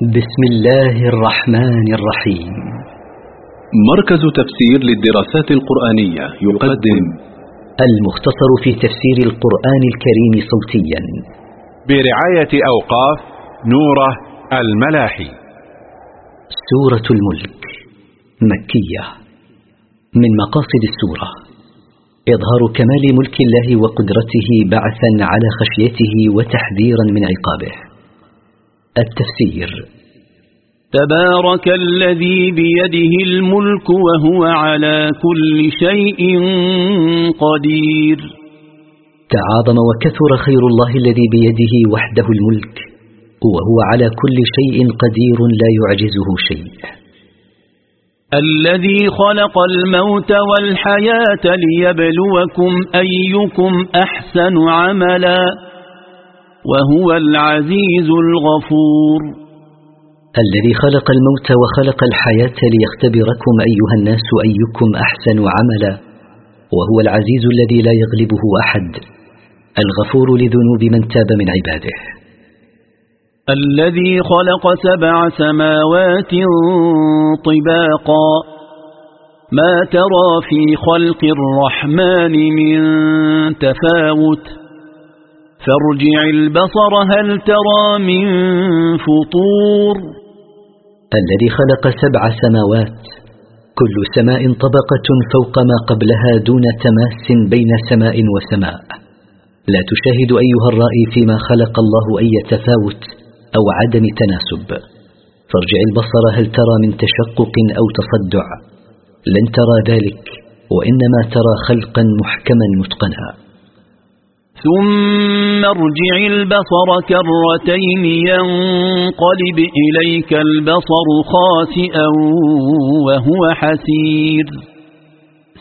بسم الله الرحمن الرحيم. مركز تفسير للدراسات القرآنية يقدم المختصر في تفسير القرآن الكريم صوتيا. برعاية أوقاف نوره الملاحي. سورة الملك مكية. من مقاصد السورة إظهار كمال ملك الله وقدرته بعثا على خشيته وتحذيرا من عقابه. التفسير. تبارك الذي بيده الملك وهو على كل شيء قدير. تعاظم وكثر خير الله الذي بيده وحده الملك وهو على كل شيء قدير لا يعجزه شيء. الذي خلق الموت والحياة ليبلوكم أيكم أحسن عملاً. وهو العزيز الغفور. الذي خلق الموت وخلق الحياة ليختبركم أيها الناس أيكم أحسن عملا. وهو العزيز الذي لا يغلبه أحد. الغفور لذنوب من تاب من عباده. الذي خلق سبع سماوات طباقا. ما ترى في خلق الرحمن من تفاوت؟ فارجع البصر هل ترى من فطور الذي خلق سبع سماوات كل سماء طبقة فوق ما قبلها دون تماس بين سماء وسماء. لا تشاهد أيها الرائي فيما خلق الله أي تفاوت أو عدم تناسب. فارجع البصر هل ترى من تشقق أو تصدع. لن ترى ذلك وإنما ترى خلقا محكما متقنا. ثم ارجع البصر كرتين ينقلب إليك البصر خاسئا وهو حسير.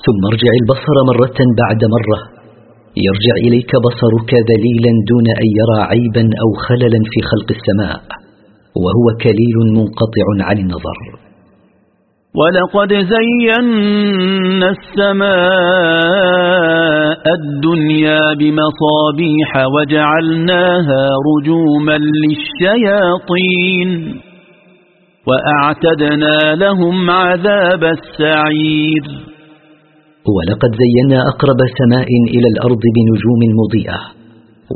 ثم ارجع البصر مرة بعد مرة يرجع إليك بصرك ذليلا دون أن يرى عيبا أو خللا في خلق السماء وهو كليل منقطع عن النظر. ولقد زينا السماء الدنيا بمصابيح وجعلناها رجوما للشياطين وأعتدنا لهم عذاب السعير. ولقد زينا أقرب سماء إلى الأرض بنجوم مضيئة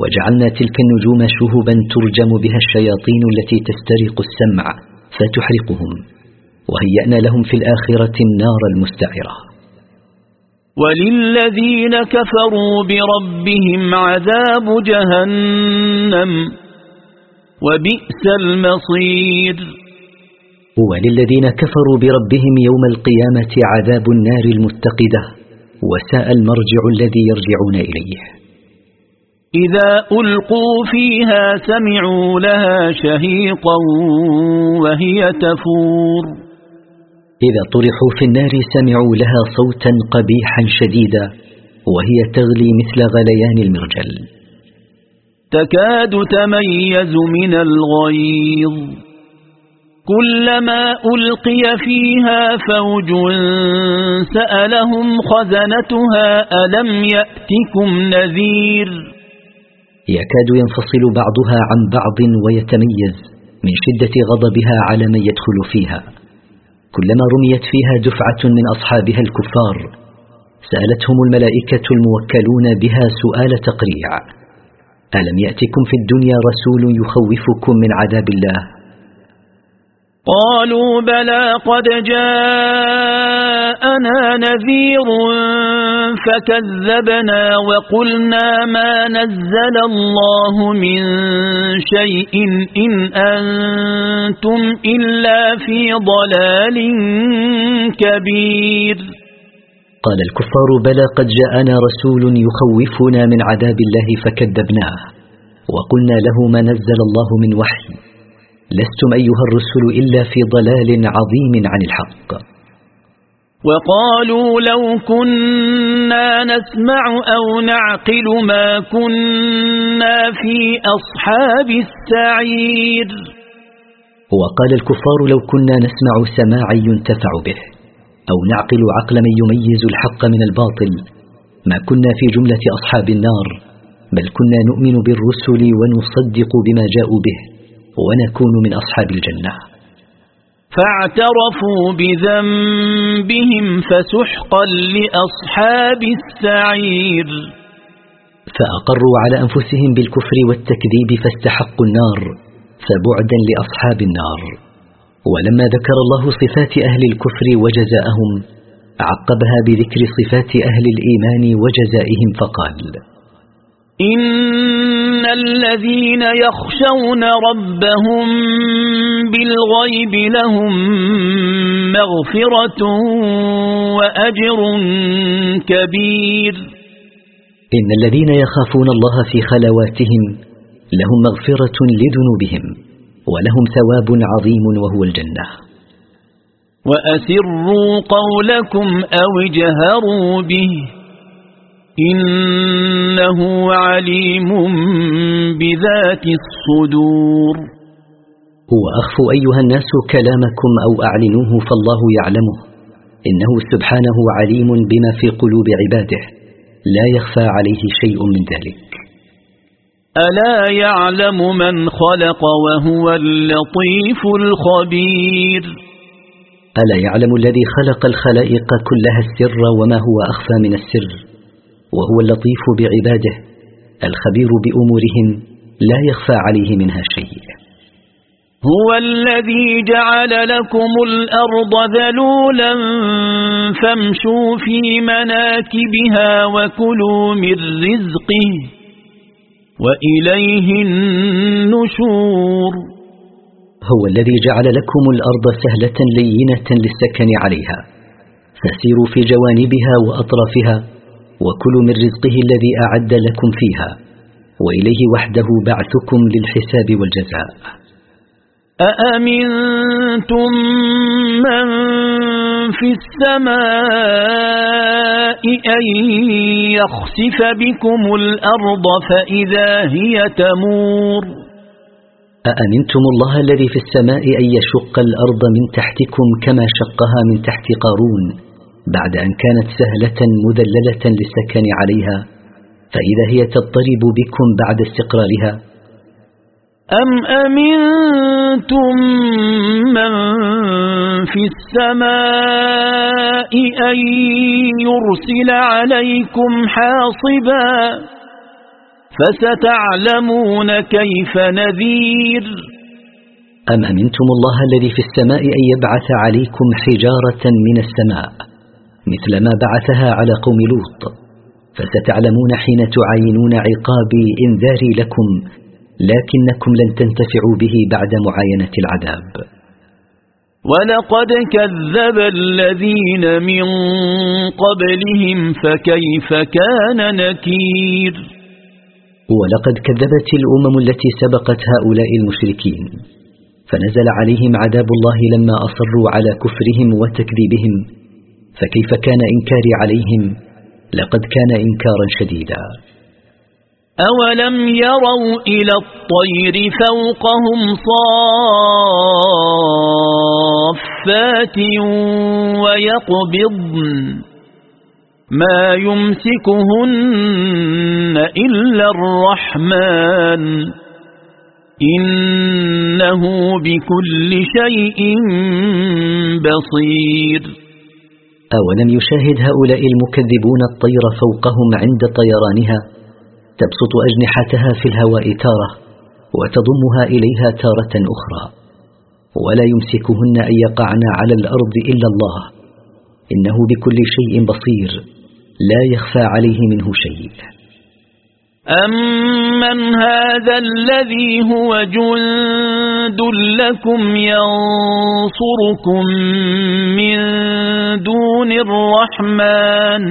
وجعلنا تلك النجوم شهبا ترجم بها الشياطين التي تسترق السمع فتحرقهم وهيأنا لهم في الآخرة النار المستعرة. وللذين كفروا بربهم عذاب جهنم وبئس المصير. وللذين كفروا بربهم يوم القيامة عذاب النار المتقدة وساء المرجع الذي يرجعون إليه. إذا ألقوا فيها سمعوا لها شهيقا وهي تفور. إذا طرحوا في النار سمعوا لها صوتا قبيحا شديدا وهي تغلي مثل غليان المرجل. تكاد تميز من الغيظ. كلما ألقي فيها فوج سألهم خزنتها ألم يأتكم نذير؟ يكاد ينفصل بعضها عن بعض ويتميز من شدة غضبها على من يدخل فيها. كلما رميت فيها دفعة من أصحابها الكفار سألتهم الملائكة الموكلون بها سؤال تقريع ألم يأتكم في الدنيا رسول يخوفكم من عذاب الله؟ قالوا بلى قد جاءنا نذير فكذبنا وقلنا ما نزل الله من شيء إن أنتم إلا في ضلال كبير. قال الكفار بلى قد جاءنا رسول يخوفنا من عذاب الله فكذبناه وقلنا له ما نزل الله من وحي لستم أيها الرسل إلا في ضلال عظيم عن الحق. وقالوا لو كنا نسمع أو نعقل ما كنا في أصحاب السعير. وقال الكفار لو كنا نسمع سماعا ينتفع به أو نعقل عقل من يميز الحق من الباطل. ما كنا في جملة أصحاب النار بل كنا نؤمن بالرسل ونصدق بما جاءوا به ونكون من أصحاب الجنة. فاعترفوا بذنبهم فسحقا لأصحاب السعير. فأقروا على أنفسهم بالكفر والتكذيب فاستحقوا النار فبعدا لأصحاب النار. ولما ذكر الله صفات أهل الكفر وجزاءهم عقبها بذكر صفات أهل الإيمان وجزائهم فقال إن الذين يخشون ربهم بالغيب لهم مغفرة وأجر كبير إن الذين يخافون الله في خلواتهم لهم مغفرة لذنوبهم ولهم ثواب عظيم وهو الجنة. وأسروا قولكم أو اجهروا به إنه عليم بذات الصدور. وأخفوا أيها الناس كلامكم أو أعلنوه فالله يعلمه. إنه سبحانه عليم بما في قلوب عباده. لا يخفى عليه شيء من ذلك. ألا يعلم من خلق وهو اللطيف الخبير. ألا يعلم الذي خلق الخلائق كلها السر وما هو أخفى من السر؟ وهو اللطيف بعباده الخبير بأمورهم لا يخفى عليه منها شيء. هو الذي جعل لكم الأرض ذلولا فامشوا في مناكبها وكلوا من رزقه وإليه النشور. هو الذي جعل لكم الأرض سهلة لينة للسكن عليها فسيروا في جوانبها وأطرافها وكلوا من رزقه الذي أعد لكم فيها وإليه وحده بعثكم للحساب والجزاء. أأمنتم من في السماء أن يخسف بكم الأرض فإذا هي تمور؟ أأمنتم الله الذي في السماء أن يشق الأرض من تحتكم كما شقها من تحت قارون؟ بعد أن كانت سهلة مذللة للسكن عليها فإذا هي تضطرب بكم بعد استقرارها. أم أمنتم من في السماء أن يرسل عليكم حاصبا؟ فستعلمون كيف نذير. أم أمنتم الله الذي في السماء أن يبعث عليكم حجارة من السماء؟ مثل ما بعثها على قوم لوط فستعلمون حين تعاينون عقابي إنذاري لكم لكنكم لن تنتفعوا به بعد معاينة العذاب. ولقد كذب الذين من قبلهم فكيف كان نكير؟ ولقد كذبت الأمم التي سبقت هؤلاء المشركين فنزل عليهم عذاب الله لما أصروا على كفرهم وتكذيبهم فكيف كان إنكاري عليهم؟ لقد كان إنكارا شديدا. أولم يروا إلى الطير فوقهم صافات ويقبضن ما يمسكهن إلا الرحمن إنه بكل شيء بصير أولم يشاهد هؤلاء المكذبون الطير فوقهم عند طيرانها تبسط أجنحتها في الهواء تارة وتضمها إليها تارة أخرى. ولا يمسكهن أن يقعن على الأرض إلا الله. إنه بكل شيء بصير. لا يخفى عليه منه شيء. أمن هذا الذي هو جند لكم ينصركم من دون الرحمن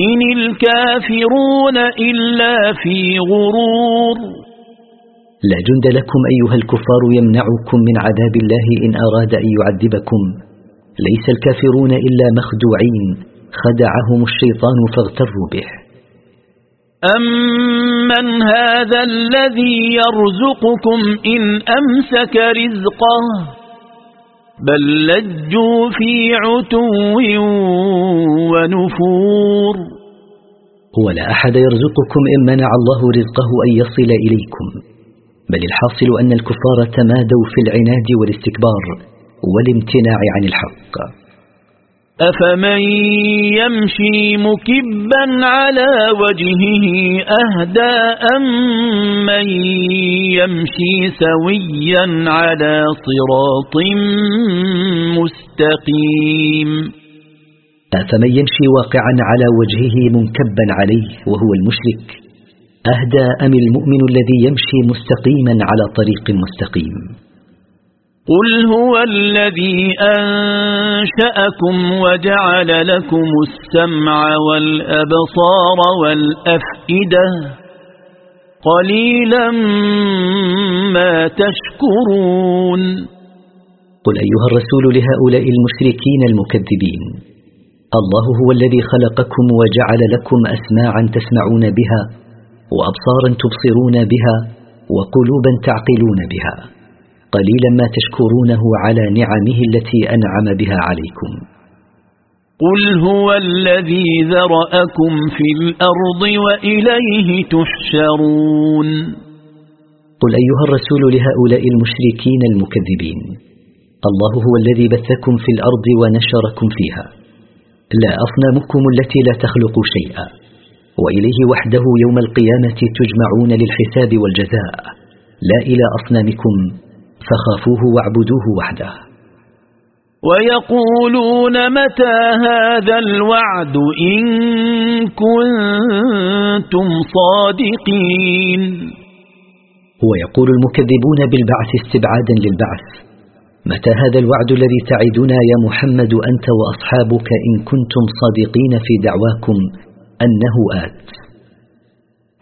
إن الكافرون إلا في غرور. لا جند لكم أيها الكفار يمنعكم من عذاب الله إن أراد أن يعذبكم. ليس الكافرون إلا مخدوعين. خدعهم الشيطان فاغتروا به. أمن هذا الذي يرزقكم إن أمسك رزقه بل لجوا في عتو ونفور ولا أحد يرزقكم إن منع الله رزقه أن يصل إليكم بل الحاصل أن الكفار تمادوا في العناد والاستكبار والامتناع عن الحق. أفمن يمشي مكبا على وجهه أهدى أم من يمشي سويا على صراط مستقيم؟ أفمن يمشي واقعا على وجهه منكبا عليه وهو المشرك أهدى أم المؤمن الذي يمشي مستقيما على طريق مستقيم؟ قل هو الذي أنشأكم وجعل لكم السمع والأبصار والأفئدة قليلا ما تشكرون قل أيها الرسول لهؤلاء المشركين المكذبين الله هو الذي خلقكم وجعل لكم أسماعا تسمعون بها وأبصارا تبصرون بها وقلوبا تعقلون بها قليلا ما تشكرونه على نعمه التي أنعم بها عليكم. قل هو الذي ذرأكم في الأرض وإليه تحشرون. قل أيها الرسول لهؤلاء المشركين المكذبين الله هو الذي بثكم في الأرض ونشركم فيها. لا أصنامكم التي لا تخلق شيئا وإليه وحده يوم القيامة تجمعون للحساب والجزاء. لا إلى أصنامكم فخافوه واعبدوه وحده. ويقولون متى هذا الوعد إن كنتم صادقين؟ ويقول المكذبون بالبعث استبعادا للبعث. متى هذا الوعد الذي تعدنا يا محمد أنت وأصحابك إن كنتم صادقين في دعواكم أنه آت؟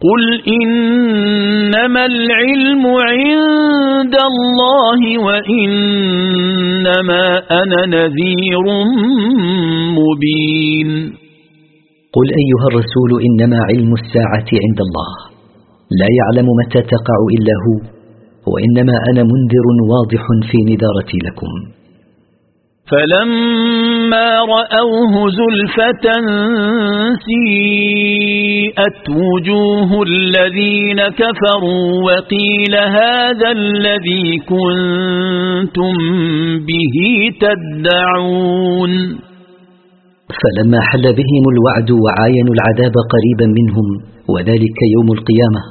قل إنما العلم عند الله وإنما أنا نذير مبين. قل أيها الرسول إنما علم الساعة عند الله. لا يعلم متى تقع إلا هو وإنما أنا منذر واضح في نذارتي لكم. فلما رأوه زلفة سيئت وجوه الذين كفروا وقيل هذا الذي كنتم به تدعون. فلما حل بهم الوعد وعاينوا العذاب قريبا منهم وذلك يوم القيامة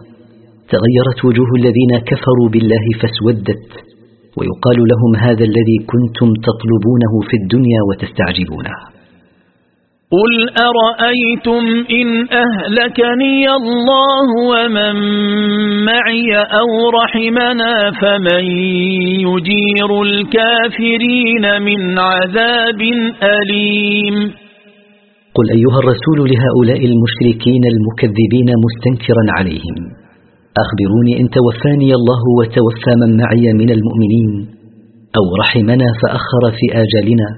تغيرت وجوه الذين كفروا بالله فاسودت. ويقال لهم هذا الذي كنتم تطلبونه في الدنيا وتستعجلونه. قل أرأيتم إن أهلكني الله ومن معي أو رحمنا فمن يجير الكافرين من عذاب أليم. قل أيها الرسول لهؤلاء المشركين المكذبين مستنكرا عليهم. أخبروني إن توفاني الله وتوفى من معي من المؤمنين أو رحمنا فأخر في آجالنا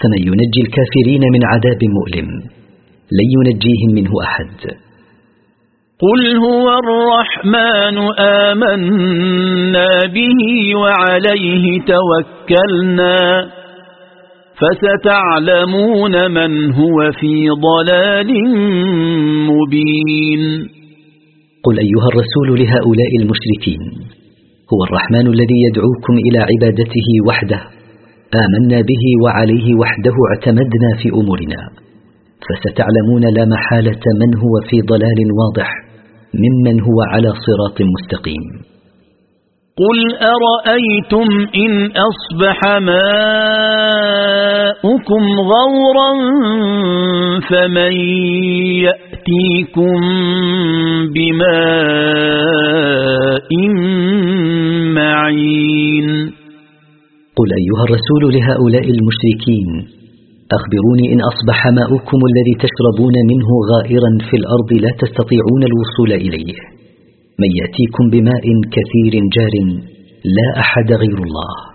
فمن ينجي الكافرين من عذاب مؤلم لن ينجيهم منه أحد. قل هو الرحمن آمنا به وعليه توكلنا فستعلمون من هو في ضلال مبين. قل أيها الرسول لهؤلاء المشركين هو الرحمن الذي يدعوكم إلى عبادته وحده آمنا به وعليه وحده اعتمدنا في أمورنا فستعلمون لا محالة من هو في ضلال واضح ممن هو على صراط مستقيم. قل أرأيتم إن أصبح ماؤكم غورا فمن يأتيكم بماء معين قل أيها الرسول لهؤلاء المشركين أخبروني إن أصبح ماؤكم الذي تشربون منه غائرا في الأرض لا تستطيعون الوصول إليه. من يأتيكم بماء كثير جار لا أحد غير الله.